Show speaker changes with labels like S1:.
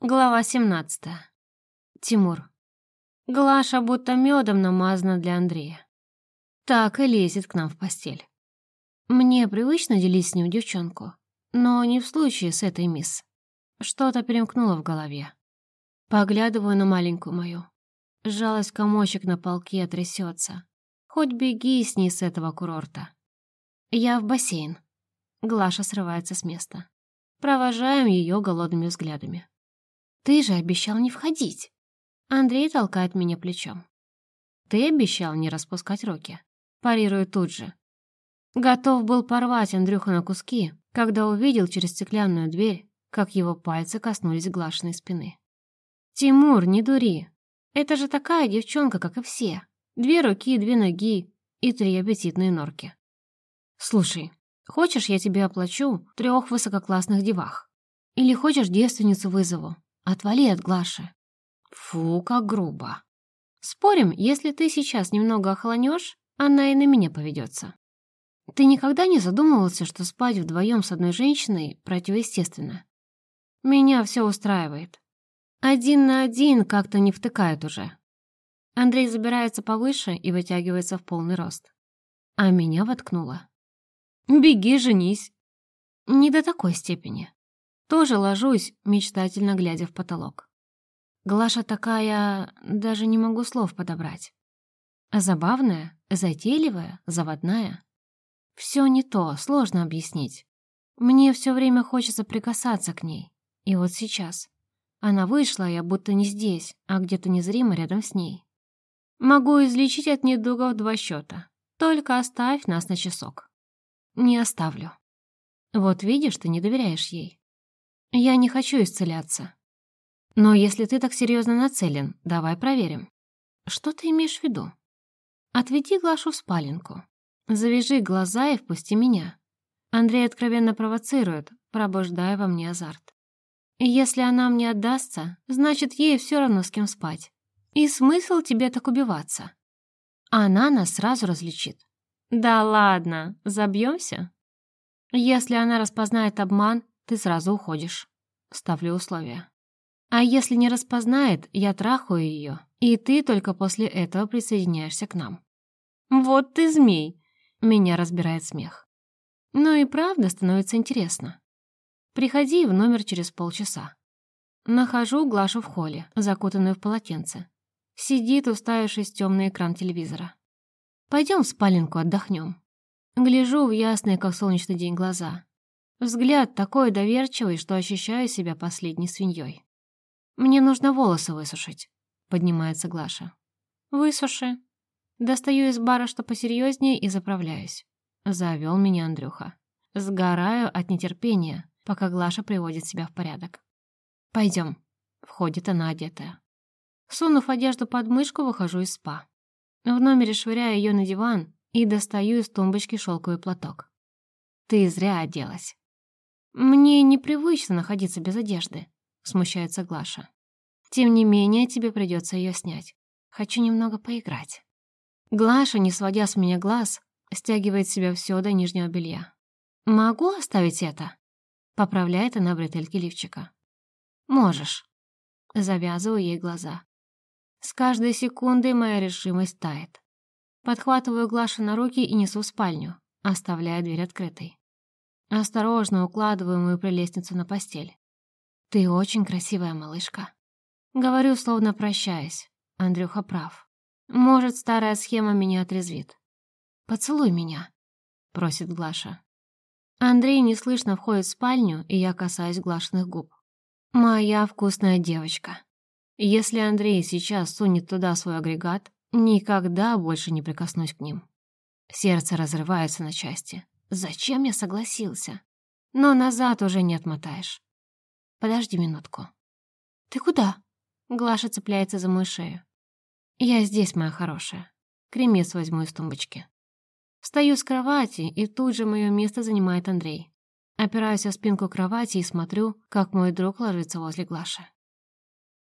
S1: Глава 17. Тимур. Глаша будто медом намазана для Андрея. Так и лезет к нам в постель. Мне привычно делить с ним девчонку, но не в случае с этой мисс. Что-то перемкнуло в голове. Поглядываю на маленькую мою. Сжалась комочек на полке, трясется. Хоть беги с ней с этого курорта. Я в бассейн. Глаша срывается с места. Провожаем ее голодными взглядами. Ты же обещал не входить. Андрей толкает меня плечом. Ты обещал не распускать руки. Парирую тут же. Готов был порвать Андрюха на куски, когда увидел через стеклянную дверь, как его пальцы коснулись глашенной спины. «Тимур, не дури. Это же такая девчонка, как и все. Две руки, две ноги и три аппетитные норки. Слушай, хочешь, я тебе оплачу трех высококлассных девах? Или хочешь, девственницу вызову? Отвали от Глаши. Фу, как грубо. Спорим, если ты сейчас немного охланешь, она и на меня поведется. Ты никогда не задумывался, что спать вдвоем с одной женщиной противоестественно? Меня все устраивает. Один на один как-то не втыкает уже. Андрей забирается повыше и вытягивается в полный рост. А меня воткнуло. «Беги, женись!» Не до такой степени. Тоже ложусь, мечтательно глядя в потолок. Глаша такая... даже не могу слов подобрать. Забавная, затейливая, заводная. Все не то, сложно объяснить. Мне все время хочется прикасаться к ней. И вот сейчас. Она вышла, я будто не здесь, а где-то незримо рядом с ней. Могу излечить от недугов два счета. Только оставь нас на часок. Не оставлю. Вот видишь, ты не доверяешь ей. Я не хочу исцеляться. Но если ты так серьезно нацелен, давай проверим. Что ты имеешь в виду? Отведи Глашу в спаленку. Завяжи глаза и впусти меня. Андрей откровенно провоцирует, пробуждая во мне азарт. если она мне отдастся, значит, ей все равно с кем спать. И смысл тебе так убиваться? Она нас сразу различит. Да ладно, забьемся? Если она распознает обман, ты сразу уходишь. Ставлю условия. А если не распознает, я трахаю ее, и ты только после этого присоединяешься к нам. Вот ты змей. Меня разбирает смех. Ну и правда становится интересно. Приходи в номер через полчаса. Нахожу Глашу в холле, закутанную в полотенце. Сидит, уставившись в темный экран телевизора. Пойдем в спаленку отдохнем. Гляжу в ясные, как солнечный день, глаза. Взгляд такой доверчивый, что ощущаю себя последней свиньей. «Мне нужно волосы высушить», — поднимается Глаша. «Высуши». Достаю из бара что посерьезнее и заправляюсь. Завел меня Андрюха. Сгораю от нетерпения, пока Глаша приводит себя в порядок. Пойдем. Входит она одетая. Сунув одежду под мышку, выхожу из спа. В номере швыряю ее на диван и достаю из тумбочки шелковый платок. Ты зря оделась. «Мне непривычно находиться без одежды», — смущается Глаша. «Тем не менее, тебе придется ее снять. Хочу немного поиграть». Глаша, не сводя с меня глаз, стягивает себя все до нижнего белья. «Могу оставить это?» — поправляет она бретельки лифчика. «Можешь». Завязываю ей глаза. С каждой секундой моя решимость тает. Подхватываю Глашу на руки и несу в спальню, оставляя дверь открытой. Осторожно укладываю мою прелестницу на постель. «Ты очень красивая малышка». Говорю, словно прощаясь. Андрюха прав. Может, старая схема меня отрезвит. «Поцелуй меня», — просит Глаша. Андрей неслышно входит в спальню, и я касаюсь Глашных губ. «Моя вкусная девочка». Если Андрей сейчас сунет туда свой агрегат, никогда больше не прикоснусь к ним. Сердце разрывается на части. Зачем я согласился? Но назад уже не отмотаешь. Подожди минутку. Ты куда? Глаша цепляется за мою шею. Я здесь, моя хорошая. Кремец возьму из тумбочки. Встаю с кровати, и тут же мое место занимает Андрей. Опираюсь о спинку кровати и смотрю, как мой друг ложится возле Глаши.